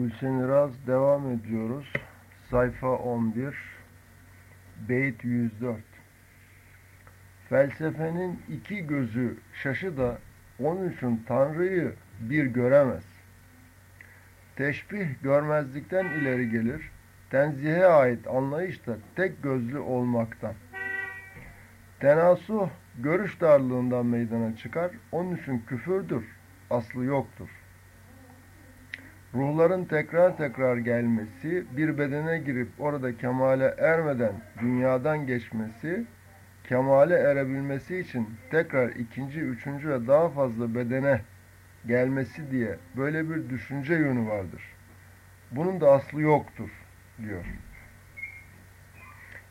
Gülsen Iraz devam ediyoruz. Sayfa 11, Beyt 104. Felsefenin iki gözü şaşı da onun için Tanrı'yı bir göremez. Teşbih görmezlikten ileri gelir, tenzihe ait anlayış da tek gözlü olmaktan. Tenasuh görüş darlığından meydana çıkar, onun için küfürdür, aslı yoktur. Ruhların tekrar tekrar gelmesi, bir bedene girip orada kemale ermeden dünyadan geçmesi, kemale erebilmesi için tekrar ikinci, üçüncü ve daha fazla bedene gelmesi diye böyle bir düşünce yönü vardır. Bunun da aslı yoktur, diyor.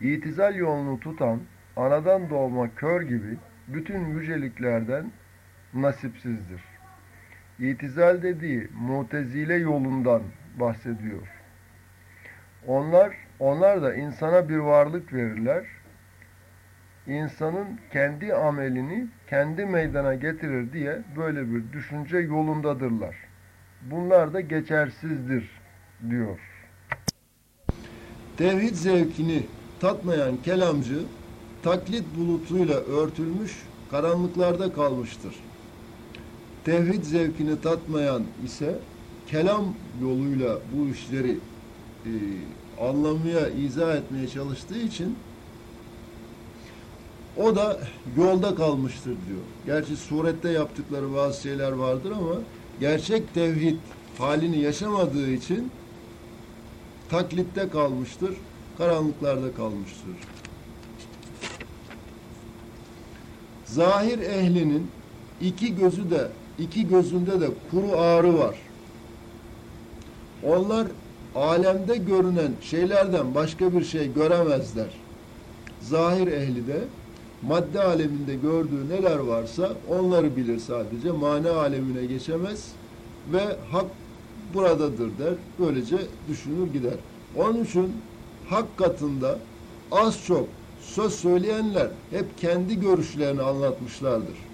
İtizal yolunu tutan, anadan doğma kör gibi bütün yüceliklerden nasipsizdir. İtizal dediği mutezile yolundan bahsediyor. Onlar, onlar da insana bir varlık verirler. İnsanın kendi amelini kendi meydana getirir diye böyle bir düşünce yolundadırlar. Bunlar da geçersizdir diyor. Tevhid zevkini tatmayan kelamcı taklit bulutuyla örtülmüş karanlıklarda kalmıştır. Tevhid zevkini tatmayan ise kelam yoluyla bu işleri e, anlamaya, izah etmeye çalıştığı için o da yolda kalmıştır diyor. Gerçi surette yaptıkları bazı şeyler vardır ama gerçek tevhid halini yaşamadığı için taklitte kalmıştır, karanlıklarda kalmıştır. Zahir ehlinin iki gözü de iki gözünde de kuru ağrı var. Onlar alemde görünen şeylerden başka bir şey göremezler. Zahir ehli de madde aleminde gördüğü neler varsa onları bilir sadece. Mana alemine geçemez ve hak buradadır der. Böylece düşünür gider. Onun için hak katında az çok söz söyleyenler hep kendi görüşlerini anlatmışlardır.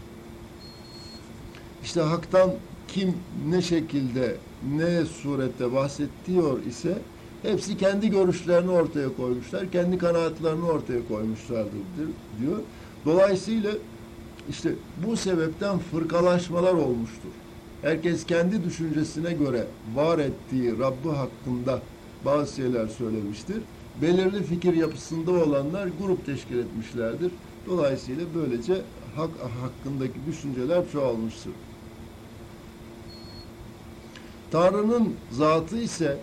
İşte haktan kim ne şekilde, ne surette bahsediyor ise hepsi kendi görüşlerini ortaya koymuşlar, kendi kanaatlerini ortaya koymuşlardır diyor. Dolayısıyla işte bu sebepten fırkalaşmalar olmuştur. Herkes kendi düşüncesine göre var ettiği Rabbi hakkında bazı şeyler söylemiştir. Belirli fikir yapısında olanlar grup teşkil etmişlerdir. Dolayısıyla böylece hak hakkındaki düşünceler çoğalmıştır. Tanrı'nın zatı ise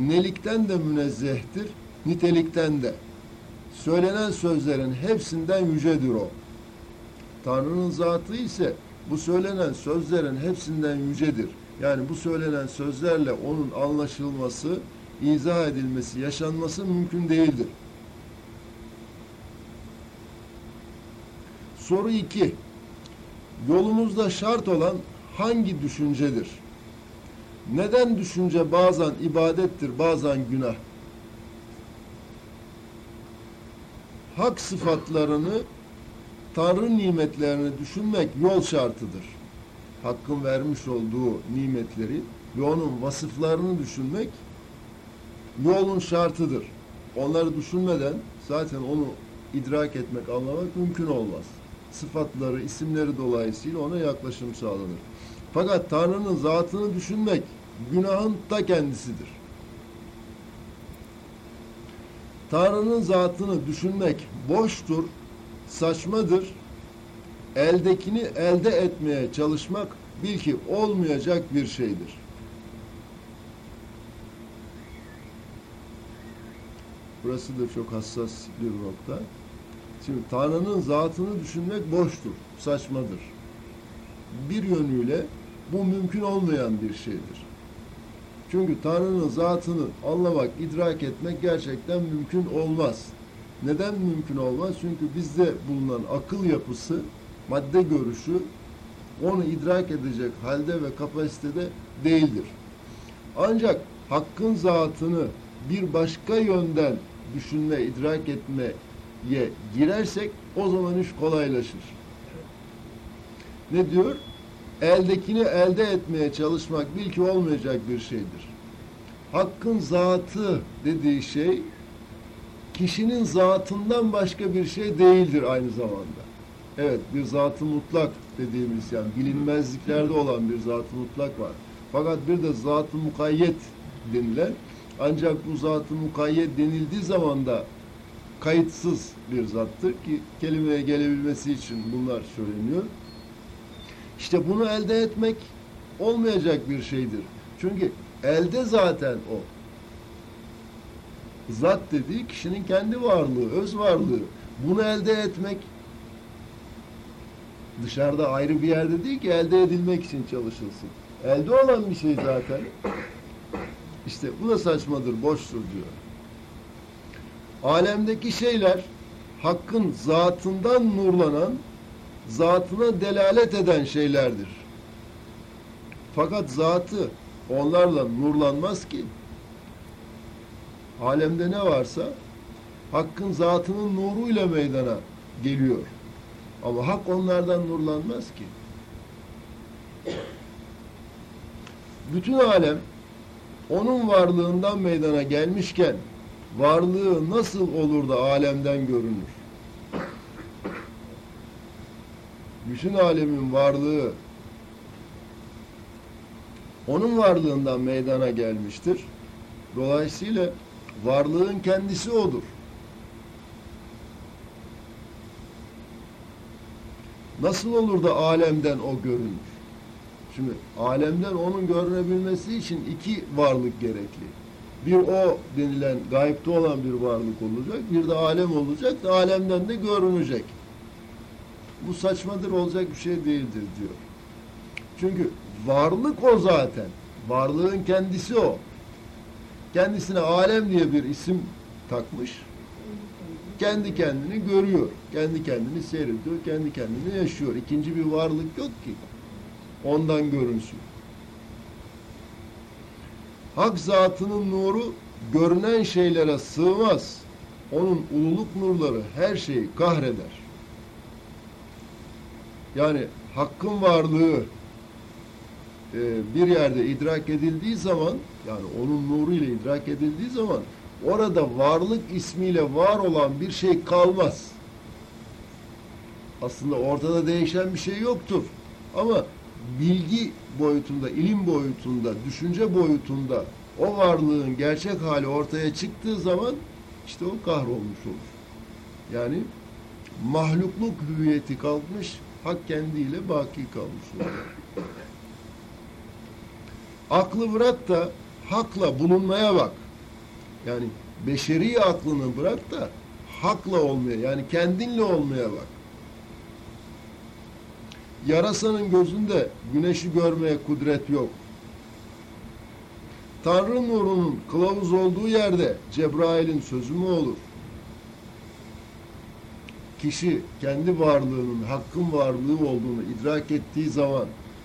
nelikten de münezzehtir, nitelikten de. Söylenen sözlerin hepsinden yücedir o. Tanrı'nın zatı ise bu söylenen sözlerin hepsinden yücedir. Yani bu söylenen sözlerle onun anlaşılması, izah edilmesi, yaşanması mümkün değildir. Soru 2. Yolumuzda şart olan hangi düşüncedir? Neden düşünce bazen ibadettir, bazen günah? Hak sıfatlarını, Tanrı nimetlerini düşünmek yol şartıdır. Hakkın vermiş olduğu nimetleri ve onun vasıflarını düşünmek yolun şartıdır. Onları düşünmeden zaten onu idrak etmek, anlamak mümkün olmaz. Sıfatları, isimleri dolayısıyla ona yaklaşım sağlanır. Fakat Tanrı'nın zatını düşünmek günahın ta kendisidir. Tanrı'nın zatını düşünmek boştur, saçmadır. Eldekini elde etmeye çalışmak bil ki olmayacak bir şeydir. Burası da çok hassas bir nokta. Şimdi Tanrı'nın zatını düşünmek boştur, saçmadır. Bir yönüyle bu mümkün olmayan bir şeydir. Çünkü Tanrı'nın zatını anlamak, idrak etmek gerçekten mümkün olmaz. Neden mümkün olmaz? Çünkü bizde bulunan akıl yapısı, madde görüşü onu idrak edecek halde ve kapasitede değildir. Ancak hakkın zatını bir başka yönden düşünme, idrak etmeye girersek o zaman iş kolaylaşır. Ne diyor? Eldekini elde etmeye çalışmak bil ki olmayacak bir şeydir. Hakkın zatı dediği şey kişinin zatından başka bir şey değildir aynı zamanda. Evet bir zatı mutlak dediğimiz yani bilinmezliklerde olan bir zatı mutlak var. Fakat bir de zatı mukayyet denilen ancak bu zatı mukayyet denildiği zaman da kayıtsız bir zattır ki kelimeye gelebilmesi için bunlar söyleniyor. İşte bunu elde etmek olmayacak bir şeydir. Çünkü elde zaten o. Zat dediği kişinin kendi varlığı, öz varlığı. Bunu elde etmek dışarıda ayrı bir yerde değil ki elde edilmek için çalışılsın. Elde olan bir şey zaten. İşte bu da saçmadır, boştur diyor. Alemdeki şeyler hakkın zatından nurlanan, zatına delalet eden şeylerdir. Fakat zatı onlarla nurlanmaz ki. Alemde ne varsa hakkın zatının nuruyla meydana geliyor. Ama hak onlardan nurlanmaz ki. Bütün alem onun varlığından meydana gelmişken varlığı nasıl olur da alemden görünür? Bütün alemin varlığı onun varlığından meydana gelmiştir. Dolayısıyla varlığın kendisi odur. Nasıl olur da alemden o görünür? Şimdi alemden onun görünebilmesi için iki varlık gerekli. Bir o denilen gayipte olan bir varlık olacak, bir de alem olacak alemden de görünecek. Bu saçmadır olacak bir şey değildir diyor. Çünkü varlık o zaten. Varlığın kendisi o. Kendisine alem diye bir isim takmış. Kendi kendini görüyor. Kendi kendini seyrediyor. Kendi kendini yaşıyor. İkinci bir varlık yok ki. Ondan görünsün. Hak zatının nuru görünen şeylere sığmaz. Onun ululuk nurları her şeyi kahreder. Yani hakkın varlığı e, bir yerde idrak edildiği zaman yani onun nuru ile idrak edildiği zaman orada varlık ismiyle var olan bir şey kalmaz. Aslında ortada değişen bir şey yoktur. Ama bilgi boyutunda, ilim boyutunda, düşünce boyutunda o varlığın gerçek hali ortaya çıktığı zaman işte o kahrolmuş olur. Yani mahlukluk hüviyeti kalkmış, hak kendiyle baki kalmış olur. Aklı bırak da hakla bulunmaya bak. Yani beşeri aklını bırak da hakla olmaya yani kendinle olmaya bak. Yarasanın gözünde güneşi görmeye kudret yok. Tanrı nurunun kılavuz olduğu yerde Cebrail'in sözü mü olur? Kişi kendi varlığının hakkın varlığı olduğunu idrak ettiği zaman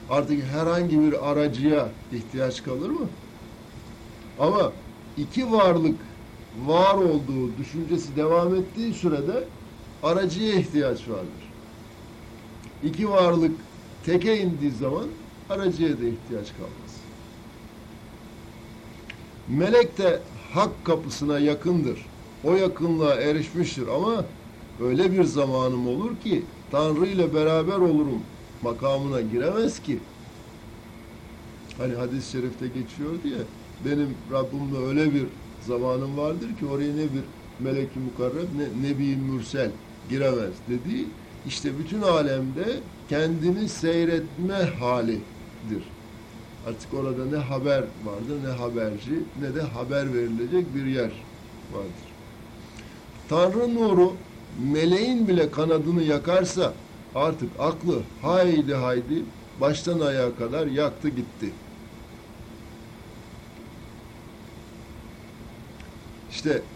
artık herhangi bir aracıya ihtiyaç kalır mı? Ama iki varlık var olduğu düşüncesi devam ettiği sürede aracıya ihtiyaç vardır. İki varlık teke indiği zaman aracıya da ihtiyaç kalmaz. Melek de hak kapısına yakındır. O yakınlığa erişmiştir ama öyle bir zamanım olur ki Tanrı ile beraber olurum makamına giremez ki. Hani hadis-i şerifte geçiyor diye benim Rabbimle öyle bir zamanım vardır ki oraya ne bir melek-i mukarreb ne nebi mürsel giremez dediği işte bütün alemde kendini seyretme halidir. Artık orada ne haber vardır ne haberci ne de haber verilecek bir yer vardır. Tanrı nuru meleğin bile kanadını yakarsa artık aklı haydi haydi baştan ayağa kadar yaktı gitti. İşte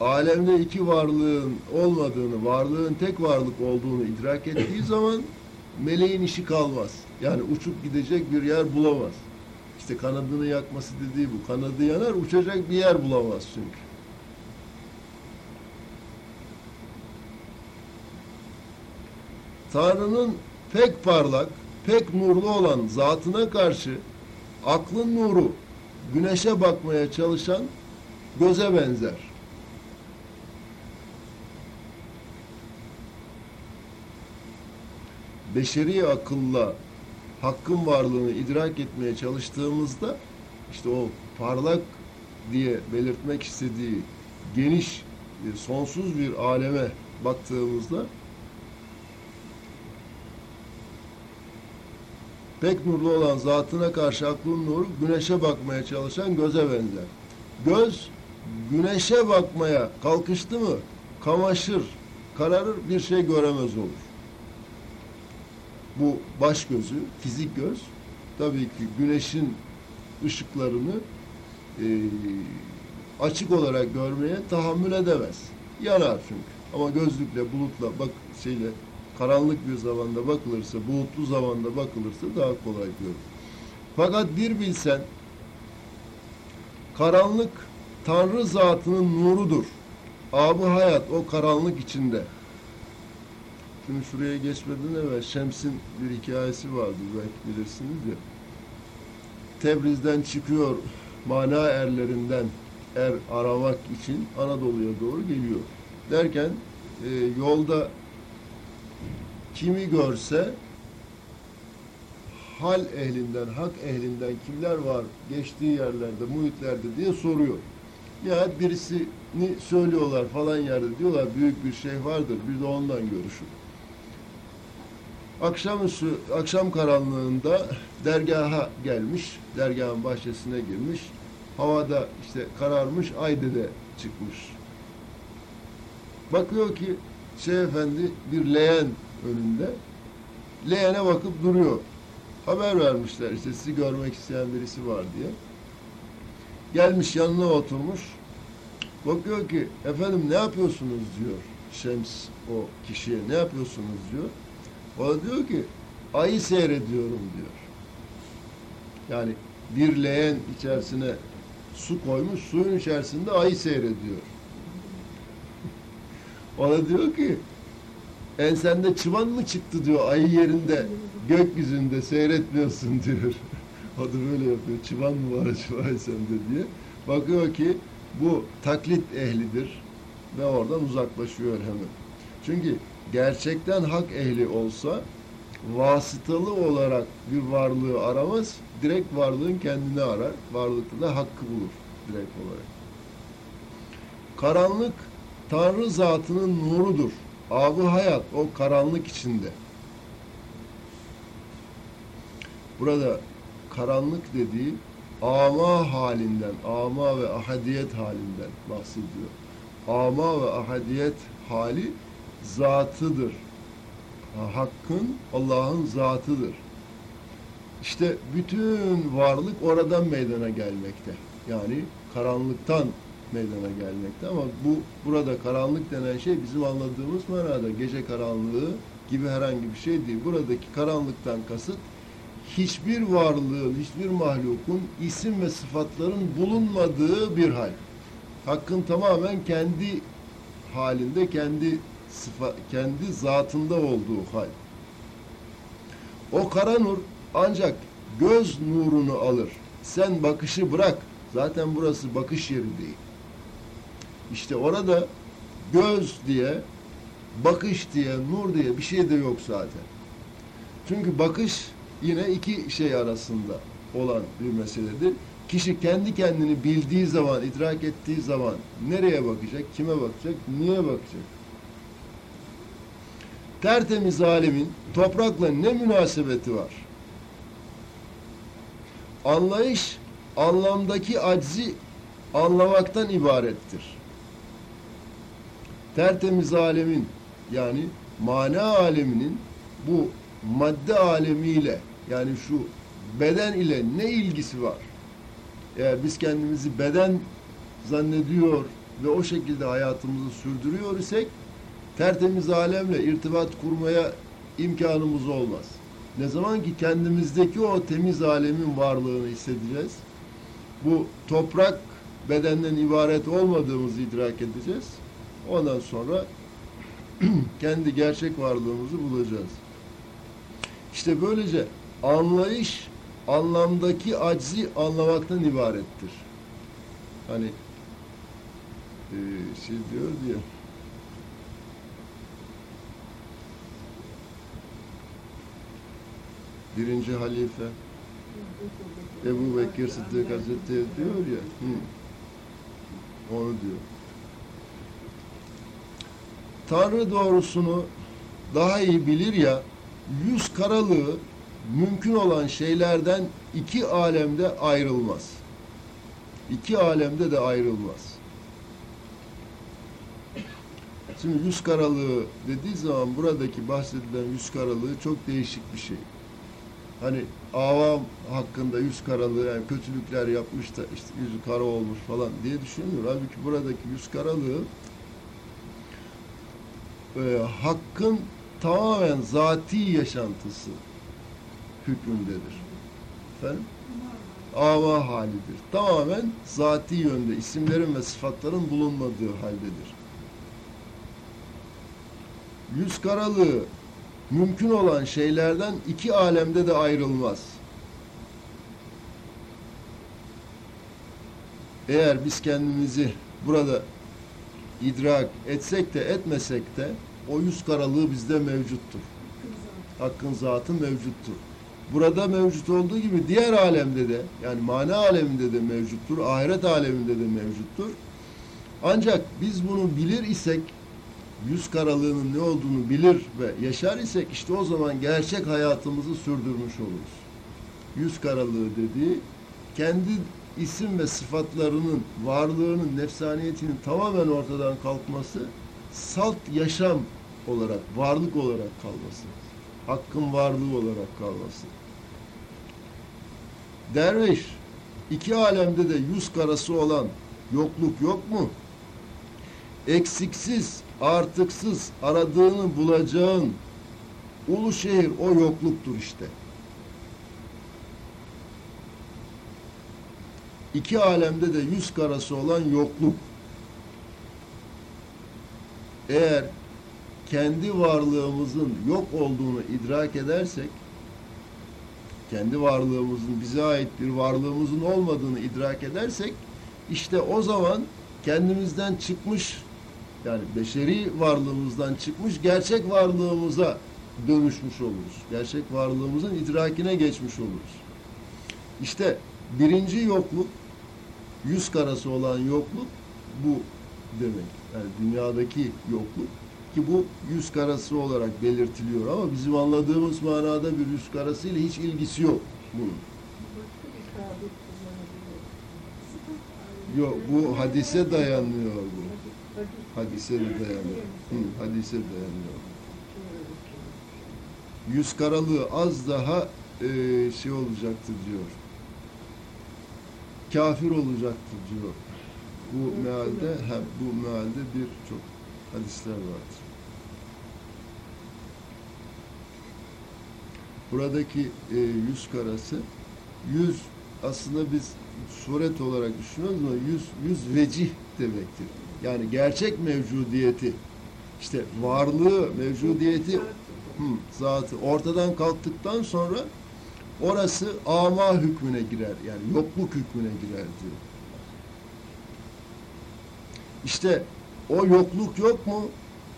alemde iki varlığın olmadığını, varlığın tek varlık olduğunu idrak ettiği zaman meleğin işi kalmaz. Yani uçup gidecek bir yer bulamaz. İşte kanadını yakması dediği bu. Kanadı yanar, uçacak bir yer bulamaz çünkü. Tanrı'nın pek parlak, pek nurlu olan zatına karşı aklın nuru güneşe bakmaya çalışan göze benzer. Beşeri akılla hakkın varlığını idrak etmeye çalıştığımızda işte o parlak diye belirtmek istediği geniş, sonsuz bir aleme baktığımızda pek nurlu olan zatına karşı aklın nuru güneşe bakmaya çalışan göze benzer. Göz güneşe bakmaya kalkıştı mı kamaşır, kararır, bir şey göremez olur. Bu baş gözü, fizik göz tabii ki güneşin ışıklarını e, açık olarak görmeye tahammül edemez. Yanar çünkü. Ama gözlükle, bulutla, bak şeyle karanlık bir zamanda bakılırsa, bulutlu zamanda bakılırsa daha kolay görür. Fakat bir bilsen karanlık Tanrı zatının nurudur. Abı hayat o karanlık içinde. Şimdi şuraya geçmeden evvel Şems'in bir hikayesi vardı belki bilirsiniz ya. Tebriz'den çıkıyor mana erlerinden er aramak için Anadolu'ya doğru geliyor. Derken e, yolda kimi görse hal ehlinden, hak ehlinden kimler var geçtiği yerlerde, muhitlerde diye soruyor. Ya birisini söylüyorlar falan yerde diyorlar büyük bir şey vardır bir de ondan görüşün. Akşamüstü, akşam karanlığında dergaha gelmiş, dergahın bahçesine girmiş. Havada işte kararmış, ay de çıkmış. Bakıyor ki şey efendi bir leğen önünde. Leğene bakıp duruyor. Haber vermişler işte sizi görmek isteyen birisi var diye. Gelmiş yanına oturmuş. Bakıyor ki efendim ne yapıyorsunuz diyor Şems o kişiye ne yapıyorsunuz diyor. O da diyor ki ayı seyrediyorum diyor. Yani bir leğen içerisine su koymuş, suyun içerisinde ayı seyrediyor. O da diyor ki ensende çıban mı çıktı diyor ayı yerinde gökyüzünde seyretmiyorsun diyor. o da böyle yapıyor. Çıban mı var acaba sende diye. Bakıyor ki bu taklit ehlidir ve oradan uzaklaşıyor hemen. Çünkü gerçekten hak ehli olsa vasıtalı olarak bir varlığı aramaz, direkt varlığın kendini arar. Varlıkta da hakkı bulur direkt olarak. Karanlık Tanrı zatının nurudur. Abı hayat o karanlık içinde. Burada karanlık dediği ama halinden, ama ve ahadiyet halinden bahsediyor. Ama ve ahadiyet hali zatıdır. Hakkın, Allah'ın zatıdır. İşte bütün varlık oradan meydana gelmekte. Yani karanlıktan meydana gelmekte ama bu burada karanlık denen şey bizim anladığımız manada gece karanlığı gibi herhangi bir şey değil. Buradaki karanlıktan kasıt hiçbir varlığın, hiçbir mahlukun isim ve sıfatların bulunmadığı bir hal. Hakkın tamamen kendi halinde, kendi sıfa, kendi zatında olduğu hal. O kara nur ancak göz nurunu alır. Sen bakışı bırak. Zaten burası bakış yeri değil. İşte orada göz diye, bakış diye, nur diye bir şey de yok zaten. Çünkü bakış yine iki şey arasında olan bir meseledir. Kişi kendi kendini bildiği zaman, idrak ettiği zaman nereye bakacak, kime bakacak, niye bakacak? Tertemiz alemin toprakla ne münasebeti var? Anlayış, anlamdaki aczi anlamaktan ibarettir. Tertemiz alemin yani mana aleminin bu madde alemiyle yani şu beden ile ne ilgisi var? Eğer biz kendimizi beden zannediyor ve o şekilde hayatımızı sürdürüyor isek tertemiz alemle irtibat kurmaya imkanımız olmaz. Ne zaman ki kendimizdeki o temiz alemin varlığını hissedeceğiz, bu toprak bedenden ibaret olmadığımızı idrak edeceğiz. Ondan sonra kendi gerçek varlığımızı bulacağız. İşte böylece anlayış anlamdaki aczi anlamaktan ibarettir. Hani e, şey diyor diye birinci halife Ebu Bekir Sıddık Hazretleri diyor ya hı, onu diyor. Tanrı doğrusunu daha iyi bilir ya yüz karalığı mümkün olan şeylerden iki alemde ayrılmaz. İki alemde de ayrılmaz. Şimdi yüz karalığı dediği zaman buradaki bahsedilen yüz karalığı çok değişik bir şey. Hani avam hakkında yüz karalığı yani kötülükler yapmış da işte yüzü kara olmuş falan diye düşünüyor. Halbuki buradaki yüz karalığı e, hakkın tamamen zati yaşantısı hükmündedir. Efendim? Ava halidir. Tamamen zati yönde isimlerin ve sıfatların bulunmadığı haldedir. Yüz karalığı mümkün olan şeylerden iki alemde de ayrılmaz. Eğer biz kendimizi burada idrak etsek de etmesek de o yüz karalığı bizde mevcuttur. Hakkın zatı mevcuttur. Burada mevcut olduğu gibi diğer alemde de yani mana aleminde de mevcuttur, ahiret aleminde de mevcuttur. Ancak biz bunu bilir isek, yüz karalığının ne olduğunu bilir ve yaşar isek işte o zaman gerçek hayatımızı sürdürmüş oluruz. Yüz karalığı dediği kendi isim ve sıfatlarının varlığının, nefsaniyetinin tamamen ortadan kalkması, salt yaşam olarak, varlık olarak kalması, hakkın varlığı olarak kalması. Derviş, iki alemde de yüz karası olan yokluk yok mu? Eksiksiz, artıksız aradığını bulacağın ulu şehir o yokluktur işte. İki alemde de yüz karası olan yokluk. Eğer kendi varlığımızın yok olduğunu idrak edersek, kendi varlığımızın bize ait bir varlığımızın olmadığını idrak edersek, işte o zaman kendimizden çıkmış, yani beşeri varlığımızdan çıkmış, gerçek varlığımıza dönüşmüş oluruz. Gerçek varlığımızın idrakine geçmiş oluruz. İşte birinci yokluk, yüz karası olan yokluk bu demek. Yani dünyadaki yokluk ki bu yüz karası olarak belirtiliyor ama bizim anladığımız manada bir yüz karası ile hiç ilgisi yok bunun. Yok bu hadise dayanıyor bu. Hadise dayanıyor. Hı, hadise dayanıyor. Yüz karalığı az daha e, şey olacaktır diyor kafir olacaktır diyor. Bu mealde hem bu mealde birçok hadisler vardır. Buradaki e, yüz karası yüz aslında biz suret olarak düşünüyoruz ama yüz, yüz vecih demektir. Yani gerçek mevcudiyeti işte varlığı, mevcudiyeti hı, zatı ortadan kalktıktan sonra orası ama hükmüne girer. Yani yokluk hükmüne girer diyor. İşte o yokluk yok mu?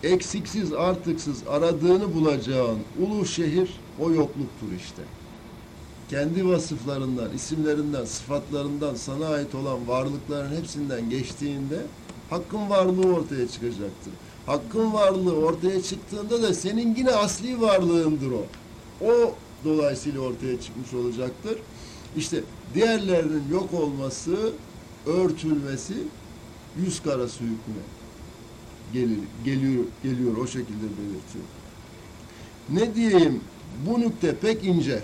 Eksiksiz, artıksız aradığını bulacağın ulu şehir o yokluktur işte. Kendi vasıflarından, isimlerinden, sıfatlarından sana ait olan varlıkların hepsinden geçtiğinde hakkın varlığı ortaya çıkacaktır. Hakkın varlığı ortaya çıktığında da senin yine asli varlığındır o. O dolayısıyla ortaya çıkmış olacaktır. İşte diğerlerinin yok olması, örtülmesi yüz karası hükmüne gelir, geliyor, geliyor o şekilde belirtiyor. Ne diyeyim bu nükte pek ince.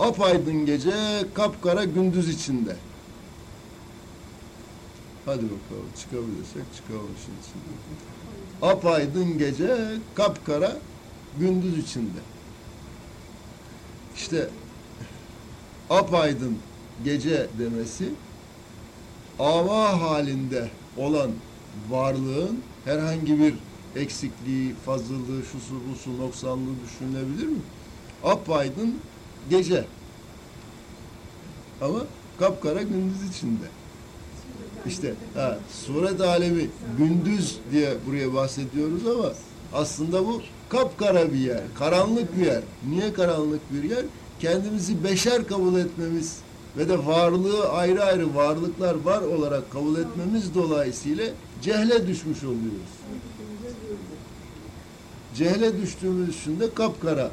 Apaydın gece, kapkara gündüz içinde. Hadi bakalım çıkabilirsek çıkalım içinde. Apaydın gece, kapkara gündüz içinde. İşte apaydın gece demesi ava halinde olan varlığın herhangi bir eksikliği, fazlalığı, şusu, busu, noksanlığı düşünülebilir mi? Apaydın gece. Ama kapkara gündüz içinde. İşte ha, suret alemi gündüz diye buraya bahsediyoruz ama aslında bu kapkara bir yer, karanlık bir yer. Niye karanlık bir yer? Kendimizi beşer kabul etmemiz ve de varlığı ayrı ayrı varlıklar var olarak kabul etmemiz dolayısıyla cehle düşmüş oluyoruz. Cehle düştüğümüz için de kapkara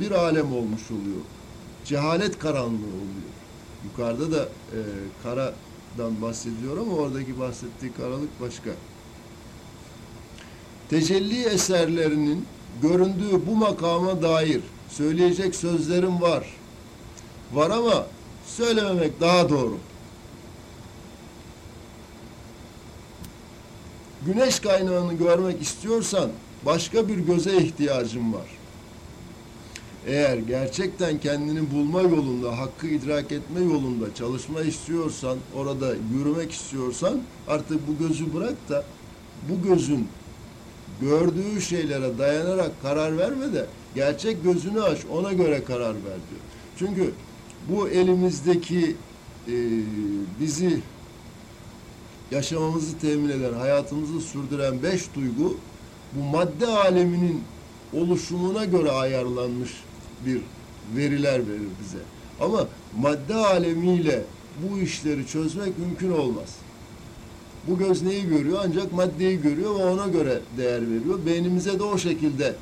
bir alem olmuş oluyor. Cehalet karanlığı oluyor. Yukarıda da e, karadan bahsediyor ama oradaki bahsettiği karalık başka. Tecelli eserlerinin göründüğü bu makama dair söyleyecek sözlerim var. Var ama söylememek daha doğru. Güneş kaynağını görmek istiyorsan başka bir göze ihtiyacın var. Eğer gerçekten kendini bulma yolunda, hakkı idrak etme yolunda çalışma istiyorsan, orada yürümek istiyorsan artık bu gözü bırak da bu gözün gördüğü şeylere dayanarak karar verme de gerçek gözünü aç ona göre karar ver diyor. Çünkü bu elimizdeki e, bizi yaşamamızı temin eden, hayatımızı sürdüren beş duygu bu madde aleminin oluşumuna göre ayarlanmış bir veriler verir bize. Ama madde alemiyle bu işleri çözmek mümkün olmaz. Bu göz neyi görüyor? Ancak maddeyi görüyor ve ona göre değer veriyor. Beynimize de o şekilde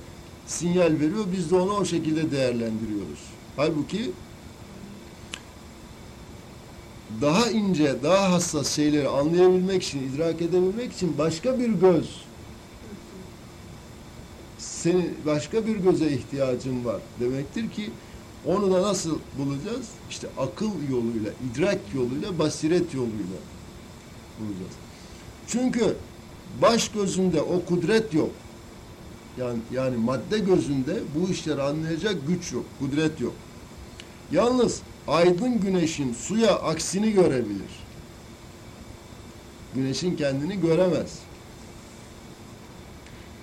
sinyal veriyor. Biz de onu o şekilde değerlendiriyoruz. Halbuki daha ince, daha hassas şeyleri anlayabilmek için, idrak edebilmek için başka bir göz senin başka bir göze ihtiyacın var demektir ki onu da nasıl bulacağız? İşte akıl yoluyla, idrak yoluyla, basiret yoluyla bulacağız. Çünkü baş gözünde o kudret yok. Yani, yani madde gözünde bu işleri anlayacak güç yok, kudret yok. Yalnız aydın güneşin suya aksini görebilir. Güneşin kendini göremez.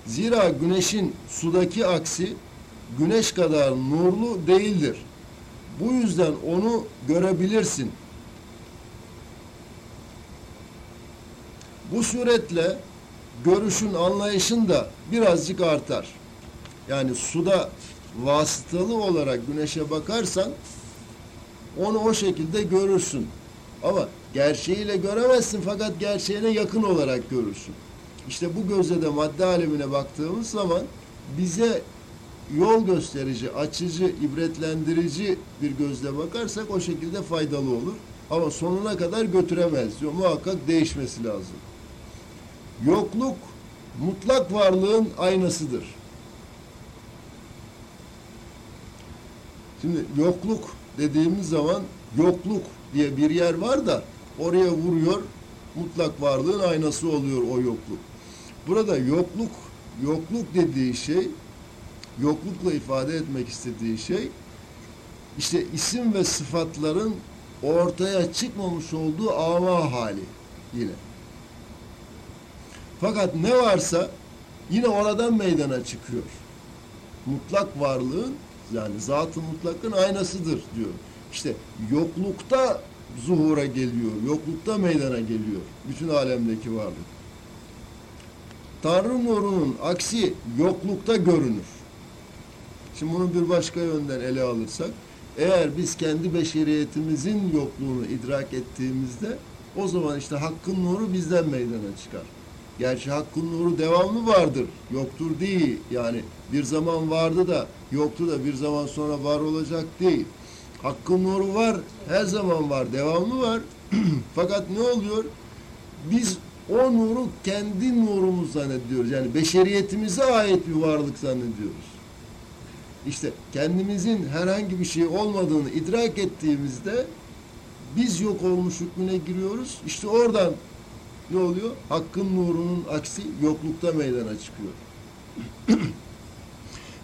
Zira güneşin sudaki aksi güneş kadar nurlu değildir. Bu yüzden onu görebilirsin. Bu suretle görüşün, anlayışın da birazcık artar. Yani suda vasıtalı olarak güneşe bakarsan onu o şekilde görürsün. Ama gerçeğiyle göremezsin fakat gerçeğine yakın olarak görürsün. İşte bu gözle de madde alemine baktığımız zaman bize yol gösterici, açıcı, ibretlendirici bir gözle bakarsak o şekilde faydalı olur. Ama sonuna kadar götüremez diyor. Muhakkak değişmesi lazım. Yokluk mutlak varlığın aynasıdır. Şimdi yokluk dediğimiz zaman yokluk diye bir yer var da oraya vuruyor mutlak varlığın aynası oluyor o yokluk. Burada yokluk yokluk dediği şey yoklukla ifade etmek istediği şey işte isim ve sıfatların ortaya çıkmamış olduğu ama hali yine. Fakat ne varsa yine oradan meydana çıkıyor. Mutlak varlığın yani zat-ı mutlakın aynasıdır diyor. İşte yoklukta zuhura geliyor, yoklukta meydana geliyor bütün alemdeki varlık. Tanrı nurunun aksi yoklukta görünür. Şimdi bunu bir başka yönden ele alırsak, eğer biz kendi beşeriyetimizin yokluğunu idrak ettiğimizde o zaman işte hakkın nuru bizden meydana çıkar. Gerçi hakkın nuru devamlı vardır. Yoktur değil. Yani bir zaman vardı da yoktu da bir zaman sonra var olacak değil. Hakkın nuru var. Her zaman var. Devamlı var. Fakat ne oluyor? Biz o nuru kendi nurumuz zannediyoruz. Yani beşeriyetimize ait bir varlık zannediyoruz. İşte kendimizin herhangi bir şey olmadığını idrak ettiğimizde biz yok olmuş hükmüne giriyoruz. İşte oradan ne oluyor? Hakkın nurunun aksi yoklukta meydana çıkıyor.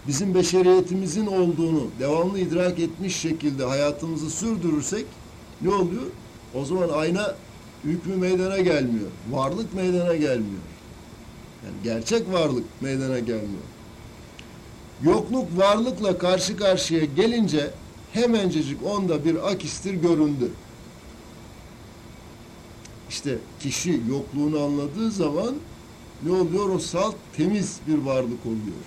Bizim beşeriyetimizin olduğunu devamlı idrak etmiş şekilde hayatımızı sürdürürsek ne oluyor? O zaman ayna hükmü meydana gelmiyor. Varlık meydana gelmiyor. Yani gerçek varlık meydana gelmiyor. Yokluk varlıkla karşı karşıya gelince hemencecik onda bir akistir göründü. İşte kişi yokluğunu anladığı zaman ne oluyor? O salt temiz bir varlık oluyor.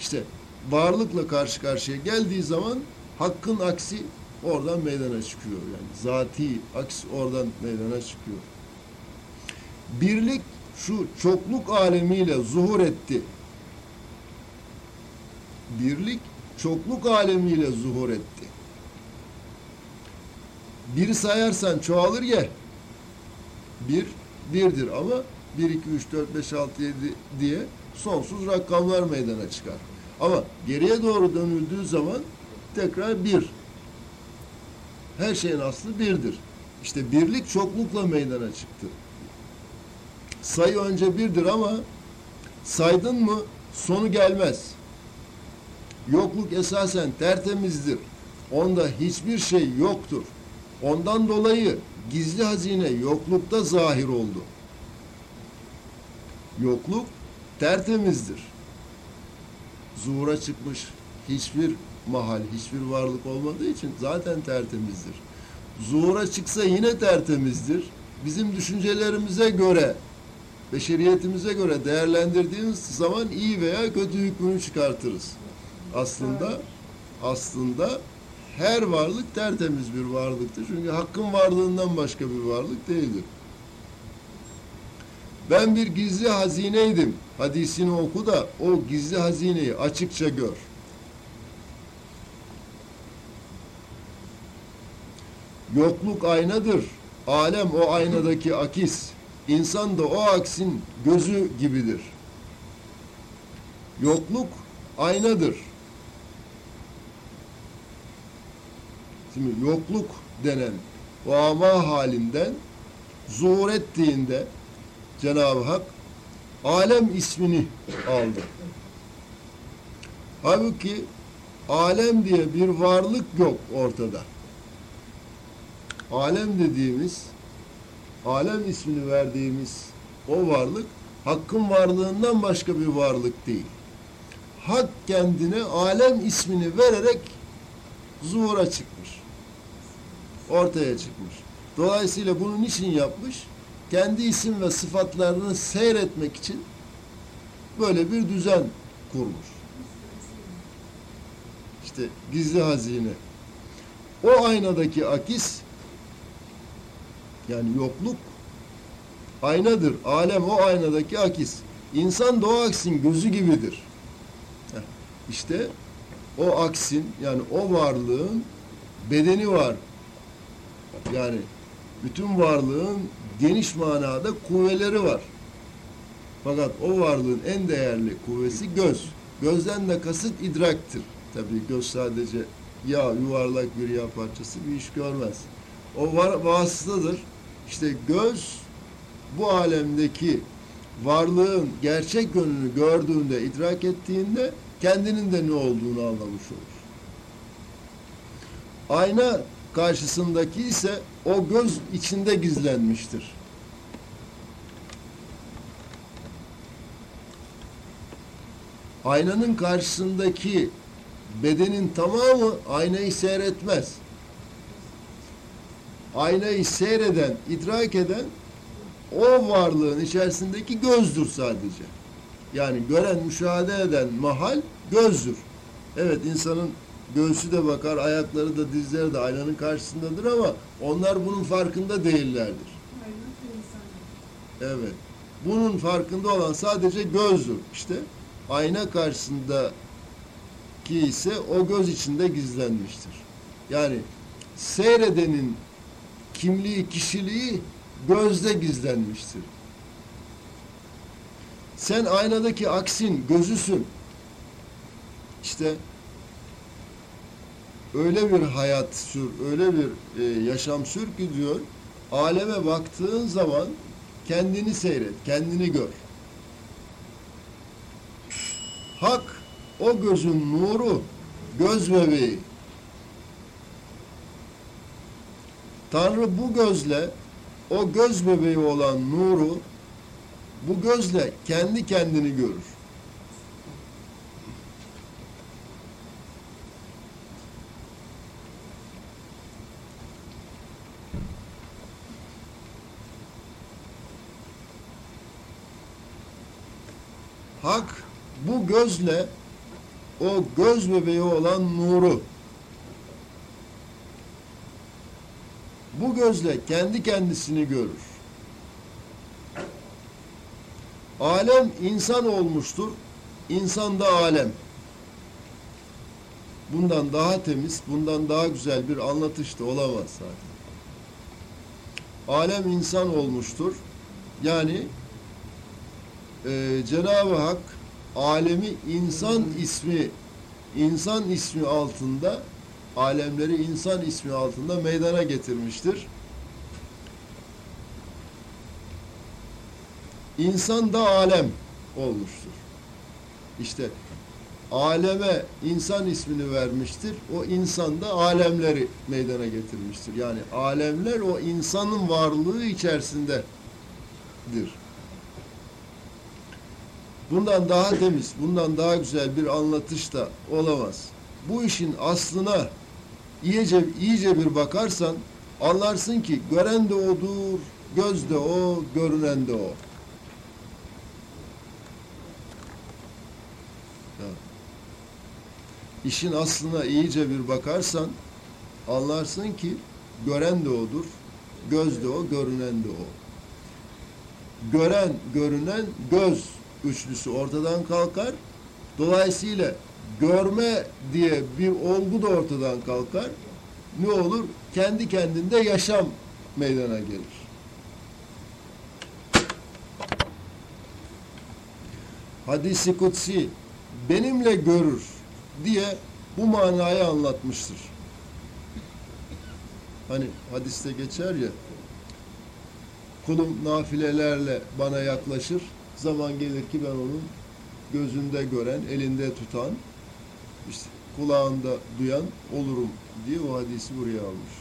İşte varlıkla karşı karşıya geldiği zaman hakkın aksi oradan meydana çıkıyor. Yani zati aks oradan meydana çıkıyor. Birlik şu çokluk alemiyle zuhur etti. Birlik çokluk alemiyle zuhur etti. Biri sayarsan çoğalır ya. Bir, birdir ama 1, 2, 3, 4, 5, 6, 7 diye sonsuz rakamlar meydana çıkar. Ama geriye doğru dönüldüğü zaman tekrar bir. Her şeyin aslı birdir. İşte birlik çoklukla meydana çıktı. Sayı önce birdir ama saydın mı sonu gelmez. Yokluk esasen tertemizdir. Onda hiçbir şey yoktur. Ondan dolayı gizli hazine yoklukta zahir oldu. Yokluk tertemizdir. Zuhura çıkmış hiçbir mahal, hiçbir varlık olmadığı için zaten tertemizdir. Zuhura çıksa yine tertemizdir. Bizim düşüncelerimize göre, beşeriyetimize göre değerlendirdiğimiz zaman iyi veya kötü hükmünü çıkartırız. Aslında aslında her varlık tertemiz bir varlıktır. Çünkü hakkın varlığından başka bir varlık değildir. Ben bir gizli hazineydim. Hadisini oku da o gizli hazineyi açıkça gör. Yokluk aynadır. Alem o aynadaki akis. İnsan da o aksin gözü gibidir. Yokluk aynadır. Şimdi yokluk denen o ama halinden zuhur ettiğinde Cenab-ı Hak alem ismini aldı. Halbuki alem diye bir varlık yok ortada. Alem dediğimiz, alem ismini verdiğimiz o varlık hakkın varlığından başka bir varlık değil. Hak kendine alem ismini vererek zuhura çıkmış. Ortaya çıkmış. Dolayısıyla bunu niçin yapmış? Kendi isim ve sıfatlarını seyretmek için böyle bir düzen kurmuş. İşte gizli hazine. O aynadaki akis yani yokluk aynadır. Alem o aynadaki akis. İnsan da o aksin gözü gibidir. İşte o aksin yani o varlığın bedeni var. Yani bütün varlığın geniş manada kuvveleri var. Fakat o varlığın en değerli kuvvesi göz. Gözden de kasıt idraktir. Tabii göz sadece yağ, yuvarlak bir yağ parçası bir iş görmez. O var, vasıtadır. İşte göz bu alemdeki varlığın gerçek yönünü gördüğünde, idrak ettiğinde kendinin de ne olduğunu anlamış olur. Ayna karşısındaki ise o göz içinde gizlenmiştir. Aynanın karşısındaki bedenin tamamı aynayı seyretmez. Aynayı seyreden, idrak eden o varlığın içerisindeki gözdür sadece. Yani gören, müşahede eden mahal gözdür. Evet insanın göğsü de bakar, ayakları da dizleri de aynanın karşısındadır ama onlar bunun farkında değillerdir. Evet. Bunun farkında olan sadece gözdür. İşte ayna karşısındaki ise o göz içinde gizlenmiştir. Yani seyredenin kimliği, kişiliği gözde gizlenmiştir. Sen aynadaki aksin, gözüsün. İşte öyle bir hayat sür, öyle bir e, yaşam sür ki diyor, aleme baktığın zaman kendini seyret, kendini gör. Hak o gözün nuru, göz bebeği. Tanrı bu gözle o göz bebeği olan nuru bu gözle kendi kendini görür. Hak bu gözle o göz bebeği olan nuru bu gözle kendi kendisini görür. Alem insan olmuştur. İnsan da alem. Bundan daha temiz, bundan daha güzel bir anlatış da olamaz zaten. Alem insan olmuştur. Yani e, Cenab-ı Hak alemi insan ismi insan ismi altında alemleri insan ismi altında meydana getirmiştir. İnsan da alem olmuştur. İşte aleme insan ismini vermiştir. O insan da alemleri meydana getirmiştir. Yani alemler o insanın varlığı içerisindedir. Bundan daha temiz, bundan daha güzel bir anlatış da olamaz. Bu işin aslına iyice iyice bir bakarsan anlarsın ki gören de odur, göz de o, görünen de o. İşin aslına iyice bir bakarsan anlarsın ki gören de odur, göz de o, görünen de o. Gören, görünen, göz üçlüsü ortadan kalkar. Dolayısıyla görme diye bir olgu da ortadan kalkar. Ne olur? Kendi kendinde yaşam meydana gelir. Hadisi kutsi benimle görür diye bu manayı anlatmıştır. Hani hadiste geçer ya kulum nafilelerle bana yaklaşır zaman gelir ki ben onun gözünde gören, elinde tutan işte kulağında duyan olurum diye o hadisi buraya almış.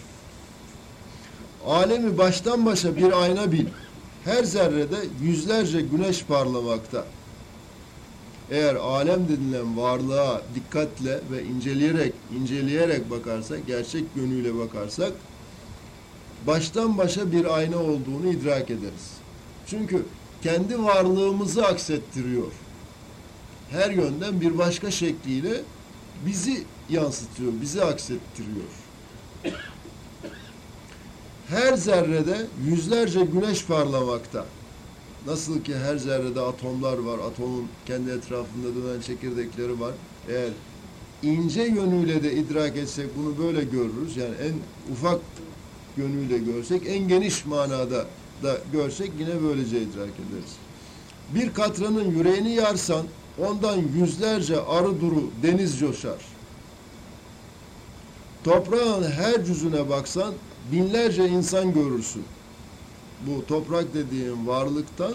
Alemi baştan başa bir ayna bil. Her zerrede yüzlerce güneş parlamakta. Eğer alem denilen varlığa dikkatle ve inceleyerek inceleyerek bakarsak, gerçek yönüyle bakarsak baştan başa bir ayna olduğunu idrak ederiz. Çünkü kendi varlığımızı aksettiriyor. Her yönden bir başka şekliyle bizi yansıtıyor, bizi aksettiriyor. Her zerrede yüzlerce güneş parlamakta. Nasıl ki her zerrede atomlar var, atomun kendi etrafında dönen çekirdekleri var. Eğer ince yönüyle de idrak etsek bunu böyle görürüz. Yani en ufak yönüyle görsek, en geniş manada da görsek yine böylece idrak ederiz. Bir katranın yüreğini yarsan ondan yüzlerce arı duru deniz coşar. Toprağın her cüzüne baksan binlerce insan görürsün. Bu toprak dediğim varlıktan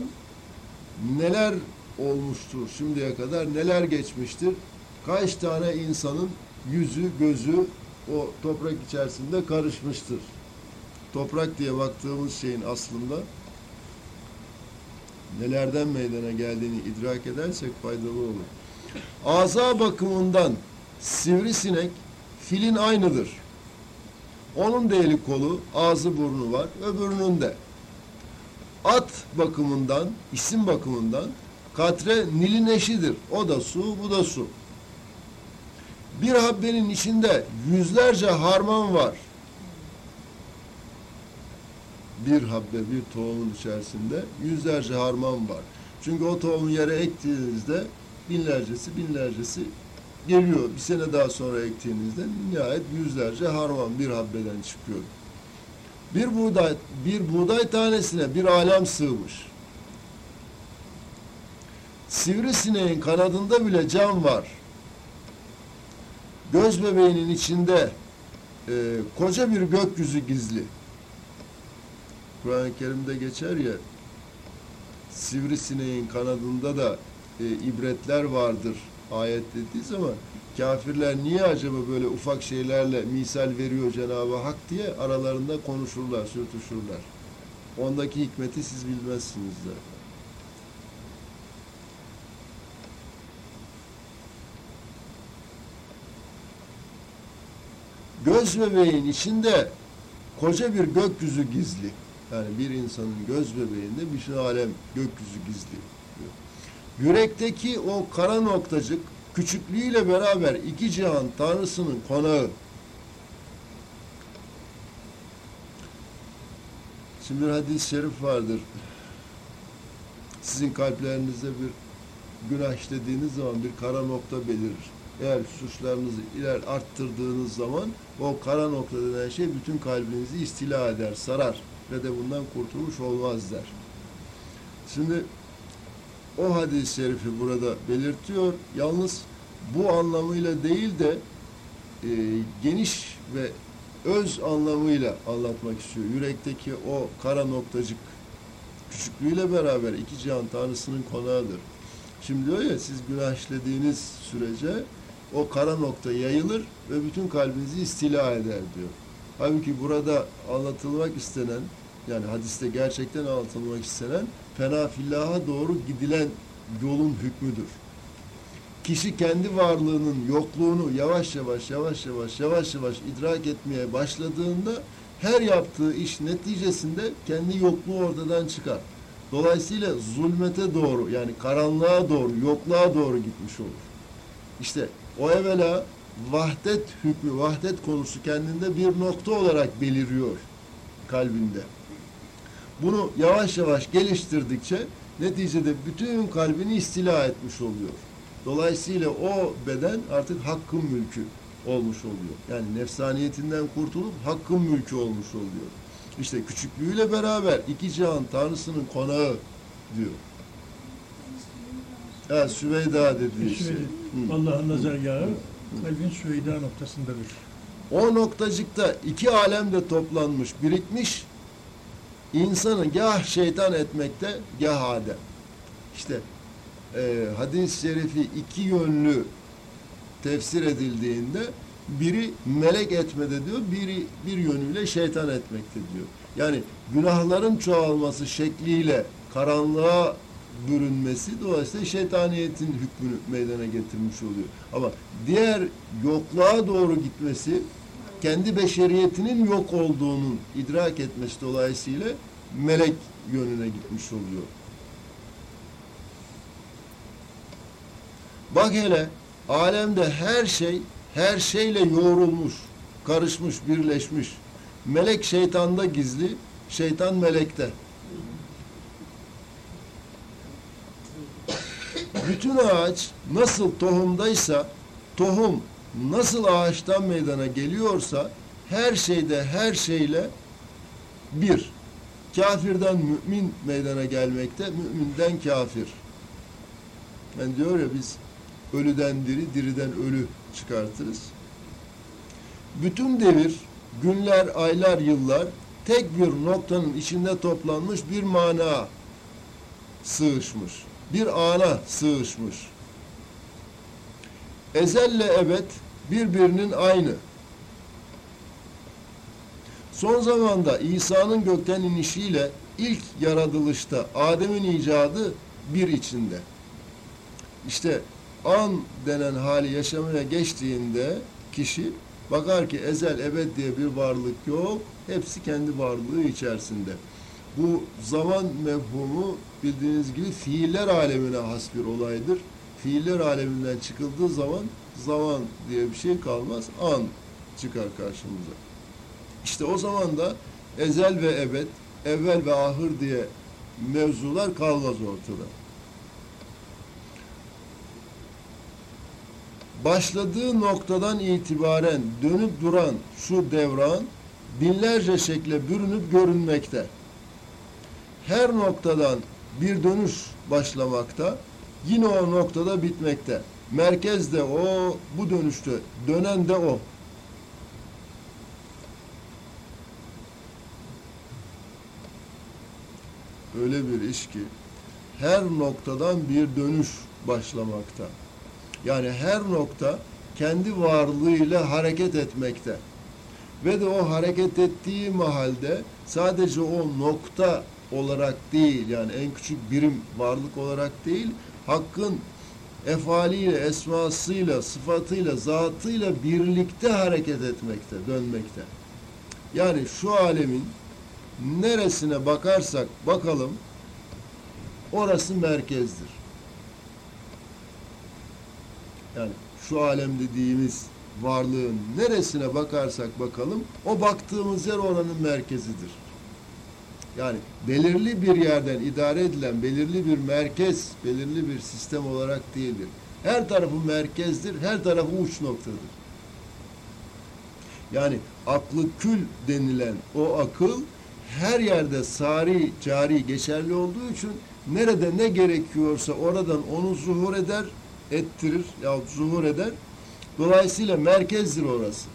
neler olmuştur şimdiye kadar, neler geçmiştir. Kaç tane insanın yüzü, gözü o toprak içerisinde karışmıştır. Toprak diye baktığımız şeyin aslında nelerden meydana geldiğini idrak edersek faydalı olur. Aza bakımından sivrisinek filin aynıdır. Onun da eli kolu, ağzı burnu var, öbürünün de. At bakımından, isim bakımından katre Nil'in eşidir. O da su, bu da su. Bir habbenin içinde yüzlerce harman var. Bir habbe, bir tohumun içerisinde yüzlerce harman var. Çünkü o tohumu yere ektiğinizde binlercesi, binlercesi geliyor. Bir sene daha sonra ektiğinizde nihayet yüzlerce harman bir habbeden çıkıyor. Bir buğday, bir buğday tanesine bir alem sığmış. Sivrisineğin kanadında bile can var. Göz bebeğinin içinde e, koca bir gökyüzü gizli. Kur'an-ı Kerim'de geçer ya sivrisineğin kanadında da e, ibretler vardır ayet dediği zaman kafirler niye acaba böyle ufak şeylerle misal veriyor Cenab-ı Hak diye aralarında konuşurlar, sürtüşürler. Ondaki hikmeti siz bilmezsiniz zaten. Göz bebeğin içinde koca bir gökyüzü gizli. Yani bir insanın göz bebeğinde bir şey alem gökyüzü gizli. yürekteki o kara noktacık küçüklüğüyle beraber iki cihan tanrısının konağı. Şimdi bir hadis-i şerif vardır. Sizin kalplerinizde bir günah işlediğiniz zaman bir kara nokta belirir. Eğer suçlarınızı iler arttırdığınız zaman o kara nokta denen şey bütün kalbinizi istila eder, sarar ve de bundan kurtuluş olmaz der. Şimdi o hadis-i şerifi burada belirtiyor. Yalnız bu anlamıyla değil de e, geniş ve öz anlamıyla anlatmak istiyor. Yürekteki o kara noktacık küçüklüğüyle beraber iki cihan tanrısının konağıdır. Şimdi diyor ya siz günah işlediğiniz sürece o kara nokta yayılır ve bütün kalbinizi istila eder diyor. Halbuki burada anlatılmak istenen yani hadiste gerçekten anlatılmak istenen fena fillaha doğru gidilen yolun hükmüdür. Kişi kendi varlığının yokluğunu yavaş yavaş yavaş yavaş yavaş yavaş idrak etmeye başladığında her yaptığı iş neticesinde kendi yokluğu ortadan çıkar. Dolayısıyla zulmete doğru yani karanlığa doğru, yokluğa doğru gitmiş olur. İşte o evvela vahdet hükmü, vahdet konusu kendinde bir nokta olarak beliriyor kalbinde. Bunu yavaş yavaş geliştirdikçe neticede bütün kalbini istila etmiş oluyor. Dolayısıyla o beden artık hakkın mülkü olmuş oluyor. Yani nefsaniyetinden kurtulup hakkın mülkü olmuş oluyor. İşte küçüklüğüyle beraber iki cihan tanrısının konağı diyor. Ha, Süveyda dediği şey. Allah'ın nazargahı kalbin süveyda noktasındadır. O noktacıkta iki alemde toplanmış, birikmiş insanı gah şeytan etmekte, gah Adem. İşte e, hadis-i şerifi iki yönlü tefsir edildiğinde biri melek etmede diyor, biri bir yönüyle şeytan etmekte diyor. Yani günahların çoğalması şekliyle karanlığa bürünmesi dolayısıyla şeytaniyetin hükmünü meydana getirmiş oluyor. Ama diğer yokluğa doğru gitmesi kendi beşeriyetinin yok olduğunun idrak etmesi dolayısıyla melek yönüne gitmiş oluyor. Bak hele alemde her şey her şeyle yoğrulmuş, karışmış, birleşmiş. Melek şeytanda gizli, şeytan melekte. Bütün ağaç nasıl tohumdaysa, tohum nasıl ağaçtan meydana geliyorsa, her şeyde her şeyle bir. Kafirden mümin meydana gelmekte, müminden kafir. Ben diyor ya biz ölüden diri, diriden ölü çıkartırız. Bütün devir, günler, aylar, yıllar tek bir noktanın içinde toplanmış bir mana sığışmış. Bir ana sığışmış. Ezelle ebed birbirinin aynı. Son zamanda İsa'nın gökten inişiyle ilk yaratılışta Adem'in icadı bir içinde. İşte an denen hali yaşamaya geçtiğinde kişi bakar ki ezel ebed diye bir varlık yok. Hepsi kendi varlığı içerisinde. Bu zaman mefhumu bildiğiniz gibi fiiller alemine has bir olaydır. Fiiller aleminden çıkıldığı zaman zaman diye bir şey kalmaz. An çıkar karşımıza. İşte o zaman da ezel ve ebed, evvel ve ahır diye mevzular kalmaz ortada. başladığı noktadan itibaren dönüp duran şu devran binlerce şekle bürünüp görünmekte. Her noktadan bir dönüş başlamakta, yine o noktada bitmekte. Merkezde o, bu dönüşte dönen de o. Öyle bir iş ki her noktadan bir dönüş başlamakta. Yani her nokta kendi varlığıyla hareket etmekte. Ve de o hareket ettiği mahalde sadece o nokta olarak değil yani en küçük birim varlık olarak değil hakkın efaliyle, esmasıyla, sıfatıyla, zatıyla birlikte hareket etmekte, dönmekte. Yani şu alemin neresine bakarsak bakalım orası merkezdir. Yani şu alem dediğimiz varlığın neresine bakarsak bakalım o baktığımız yer oranın merkezidir. Yani belirli bir yerden idare edilen belirli bir merkez, belirli bir sistem olarak değildir. Her tarafı merkezdir, her tarafı uç noktadır. Yani aklı kül denilen o akıl her yerde sari, cari geçerli olduğu için nerede ne gerekiyorsa oradan onu zuhur eder, ettirir yahut zuhur eder. Dolayısıyla merkezdir orası.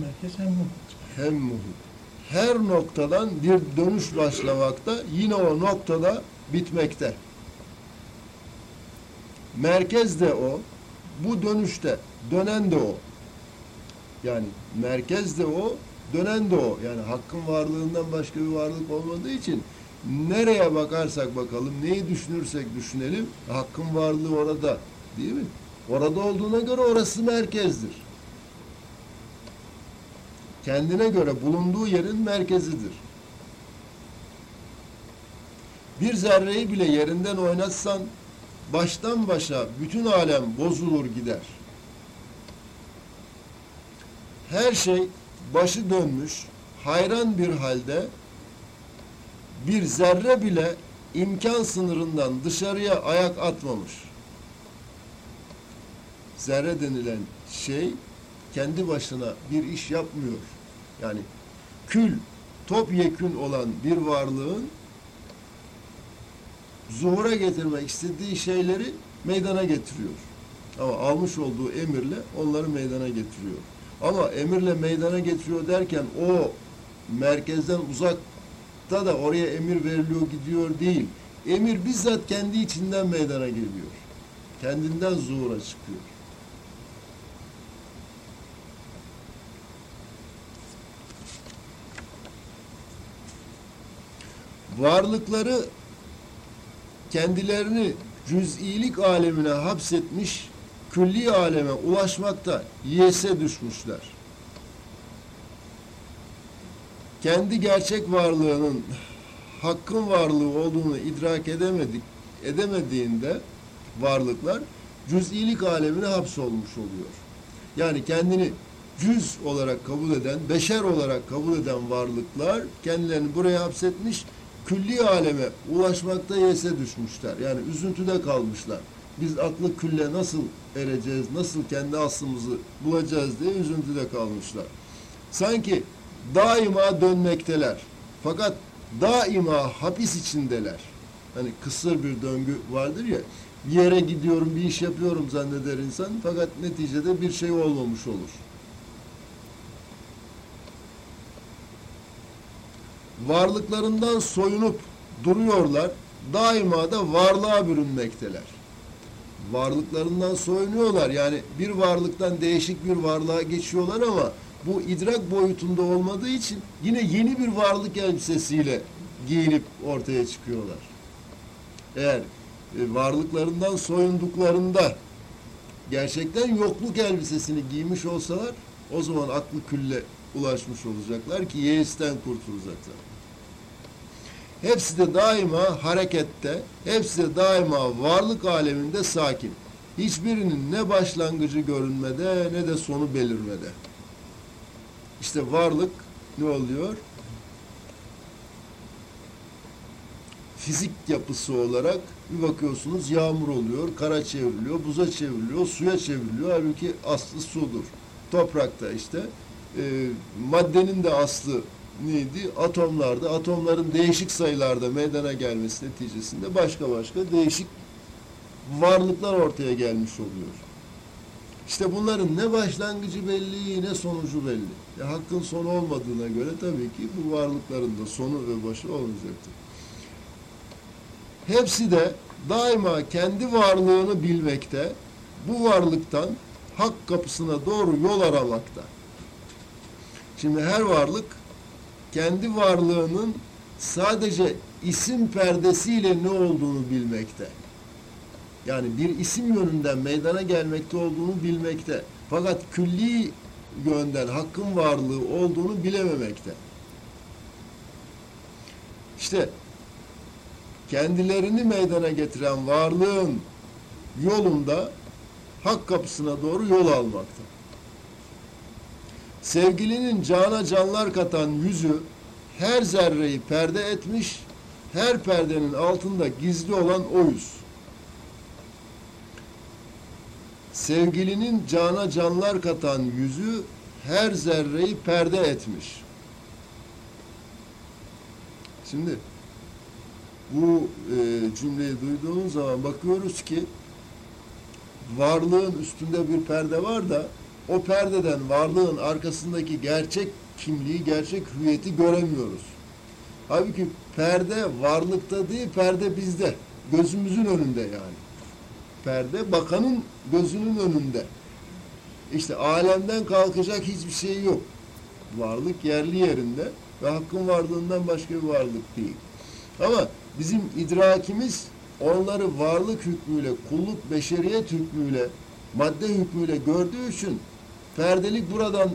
Merkez hem muhit. hem muhit. Her noktadan bir dönüş başlamakta, yine o noktada bitmekte. Merkez de o, bu dönüşte dönen de o. Yani merkez de o, dönen de o. Yani hakkın varlığından başka bir varlık olmadığı için nereye bakarsak bakalım, neyi düşünürsek düşünelim, hakkın varlığı orada, değil mi? Orada olduğuna göre orası merkezdir kendine göre bulunduğu yerin merkezidir. Bir zerreyi bile yerinden oynatsan baştan başa bütün alem bozulur gider. Her şey başı dönmüş, hayran bir halde bir zerre bile imkan sınırından dışarıya ayak atmamış. Zerre denilen şey kendi başına bir iş yapmıyor. Yani kül, topyekün olan bir varlığın zuhura getirmek istediği şeyleri meydana getiriyor. Ama almış olduğu emirle onları meydana getiriyor. Ama emirle meydana getiriyor derken o merkezden uzakta da oraya emir veriliyor gidiyor değil. Emir bizzat kendi içinden meydana geliyor. Kendinden zuhura çıkıyor. Varlıkları kendilerini cüz'ilik alemine hapsetmiş, külli aleme ulaşmakta yese düşmüşler. Kendi gerçek varlığının hakkın varlığı olduğunu idrak edemedik, edemediğinde varlıklar cüz'ilik alemine hapsolmuş oluyor. Yani kendini cüz olarak kabul eden, beşer olarak kabul eden varlıklar kendilerini buraya hapsetmiş, külli aleme ulaşmakta yese düşmüşler. Yani üzüntüde kalmışlar. Biz aklı külle nasıl ereceğiz, nasıl kendi aslımızı bulacağız diye üzüntüde kalmışlar. Sanki daima dönmekteler. Fakat daima hapis içindeler. Hani kısır bir döngü vardır ya, bir yere gidiyorum, bir iş yapıyorum zanneder insan. Fakat neticede bir şey olmamış olur. Varlıklarından soyunup duruyorlar. Daima da varlığa bürünmekteler. Varlıklarından soyunuyorlar. Yani bir varlıktan değişik bir varlığa geçiyorlar ama bu idrak boyutunda olmadığı için yine yeni bir varlık elbisesiyle giyinip ortaya çıkıyorlar. Eğer e, varlıklarından soyunduklarında gerçekten yokluk elbisesini giymiş olsalar o zaman aklı külle ulaşmış olacaklar ki yeisten kurtulacaklar. Hepsi de daima harekette, hepsi de daima varlık aleminde sakin. Hiçbirinin ne başlangıcı görünmede ne de sonu belirmede. İşte varlık ne oluyor? Fizik yapısı olarak bir bakıyorsunuz yağmur oluyor, kara çevriliyor, buza çevriliyor, suya çevriliyor. Halbuki aslı sudur. Toprakta işte e, maddenin de aslı neydi? Atomlarda, atomların değişik sayılarda meydana gelmesi neticesinde başka başka değişik varlıklar ortaya gelmiş oluyor. İşte bunların ne başlangıcı belli, ne sonucu belli. E, hakkın sonu olmadığına göre tabii ki bu varlıkların da sonu ve başı olmayacaktır. Hepsi de daima kendi varlığını bilmekte, bu varlıktan hak kapısına doğru yol aramakta. Şimdi her varlık kendi varlığının sadece isim perdesiyle ne olduğunu bilmekte. Yani bir isim yönünden meydana gelmekte olduğunu bilmekte. Fakat külli yönden hakkın varlığı olduğunu bilememekte. İşte kendilerini meydana getiren varlığın yolunda hak kapısına doğru yol almakta. Sevgilinin cana canlar katan yüzü her zerreyi perde etmiş, her perdenin altında gizli olan o yüz. Sevgilinin cana canlar katan yüzü her zerreyi perde etmiş. Şimdi bu e, cümleyi duyduğumuz zaman bakıyoruz ki varlığın üstünde bir perde var da o perdeden varlığın arkasındaki gerçek kimliği, gerçek hüviyeti göremiyoruz. Halbuki perde varlıkta değil, perde bizde. Gözümüzün önünde yani. Perde bakanın gözünün önünde. İşte alemden kalkacak hiçbir şey yok. Varlık yerli yerinde ve hakkın varlığından başka bir varlık değil. Ama bizim idrakimiz onları varlık hükmüyle, kulluk, beşeriyet hükmüyle, madde hükmüyle gördüğü için perdelik buradan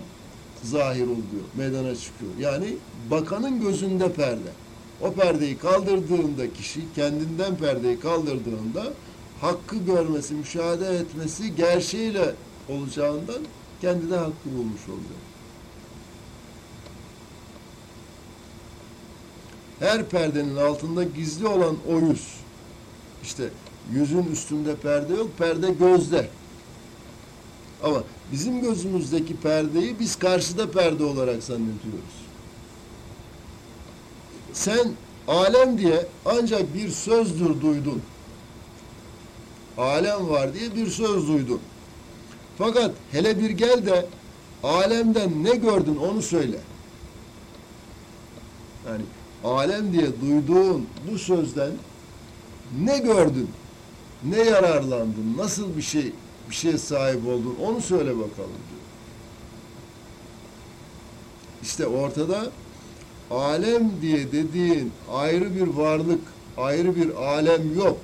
zahir oluyor, meydana çıkıyor. Yani bakanın gözünde perde. O perdeyi kaldırdığında kişi, kendinden perdeyi kaldırdığında hakkı görmesi, müşahede etmesi gerçeğiyle olacağından kendi de hakkı bulmuş oluyor. Her perdenin altında gizli olan o yüz. İşte yüzün üstünde perde yok, perde gözde. Ama bizim gözümüzdeki perdeyi biz karşıda perde olarak zannediyoruz. Sen alem diye ancak bir sözdür duydun. Alem var diye bir söz duydun. Fakat hele bir gel de alemden ne gördün onu söyle. Yani alem diye duyduğun bu sözden ne gördün? Ne yararlandın? Nasıl bir şey bir şeye sahip oldun? Onu söyle bakalım diyor. İşte ortada alem diye dediğin ayrı bir varlık, ayrı bir alem yok.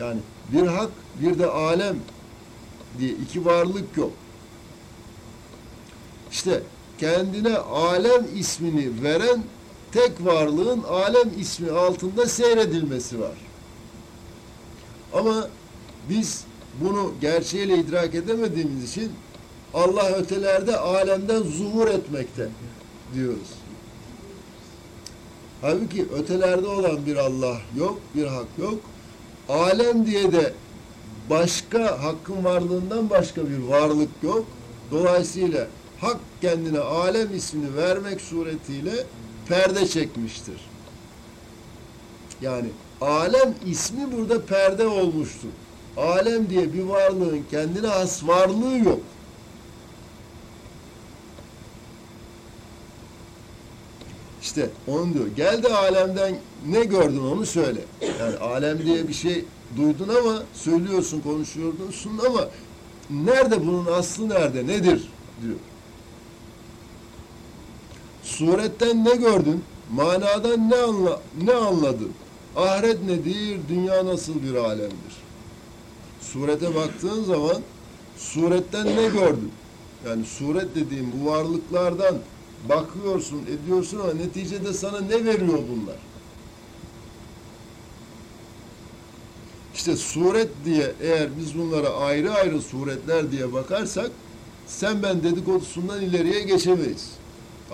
Yani bir hak, bir de alem diye iki varlık yok. İşte kendine alem ismini veren tek varlığın alem ismi altında seyredilmesi var. Ama biz bunu gerçeğiyle idrak edemediğimiz için Allah ötelerde alemden zuhur etmekte diyoruz. Halbuki ötelerde olan bir Allah yok, bir hak yok. Alem diye de başka hakkın varlığından başka bir varlık yok. Dolayısıyla hak kendine alem ismini vermek suretiyle perde çekmiştir. Yani alem ismi burada perde olmuştur. Alem diye bir varlığın kendine has varlığı yok. İşte onu diyor. Gel de alemden ne gördün onu söyle. Yani alem diye bir şey duydun ama söylüyorsun, konuşuyordun ama nerede bunun aslı nerede, nedir diyor. Suretten ne gördün? Manadan ne anla ne anladın? Ahiret nedir? Dünya nasıl bir alemdir? Surete baktığın zaman suretten ne gördün? Yani suret dediğim bu varlıklardan bakıyorsun, ediyorsun ama neticede sana ne veriyor bunlar? İşte suret diye eğer biz bunlara ayrı ayrı suretler diye bakarsak sen ben dedikodusundan ileriye geçemeyiz.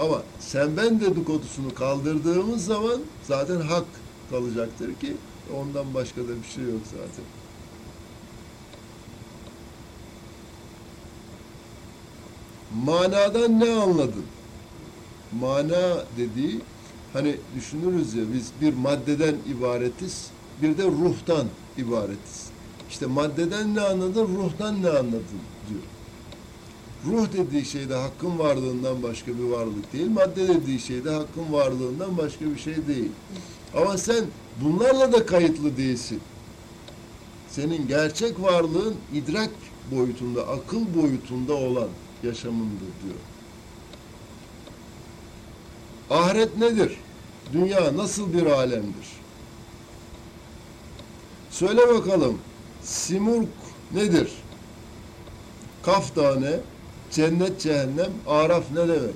Ama sen ben dedikodusunu kaldırdığımız zaman zaten hak kalacaktır ki ondan başka da bir şey yok zaten. Manadan ne anladın? Mana dediği hani düşünürüz ya biz bir maddeden ibaretiz, bir de ruhtan ibaretiz. İşte maddeden ne anladın, ruhtan ne anladın diyor. Ruh dediği şey de hakkın varlığından başka bir varlık değil. Madde dediği şey de hakkın varlığından başka bir şey değil. Ama sen bunlarla da kayıtlı değilsin. Senin gerçek varlığın idrak boyutunda, akıl boyutunda olan yaşamındır diyor. Ahiret nedir? Dünya nasıl bir alemdir? Söyle bakalım. Simurg nedir? Kaf Dağı ne? Cennet, cehennem, araf ne demek?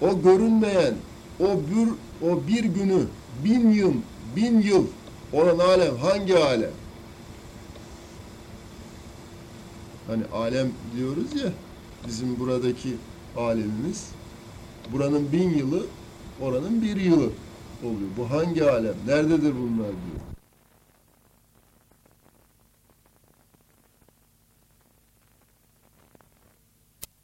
O görünmeyen, o bir, o bir günü bin yıl, bin yıl olan alem hangi alem? Hani alem diyoruz ya, bizim buradaki alemimiz, buranın bin yılı, oranın bir yılı oluyor. Bu hangi alem? Nerededir bunlar diyor.